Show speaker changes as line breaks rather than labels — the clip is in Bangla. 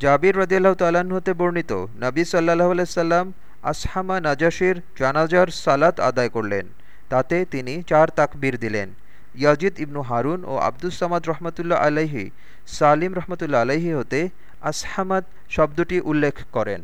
জাবির রদিয়াল্লাহ তাল্লাহ্ন হতে বর্ণিত, নবী সাল্লাহ আলাইসাল্লাম আসহামা নাজাসির জানাজার সালাত আদায় করলেন। তাতে তিনি চার তাকবীর দিলেন। ইয়াজিদ ইবনু হারুন ও আব্দুস সামাদ রহমতুল্লাহ আলাইহি, সালিম রহমতুল্লা আলাইহি হতে আসহামাদ শব্দটি উল্লেখ করেন।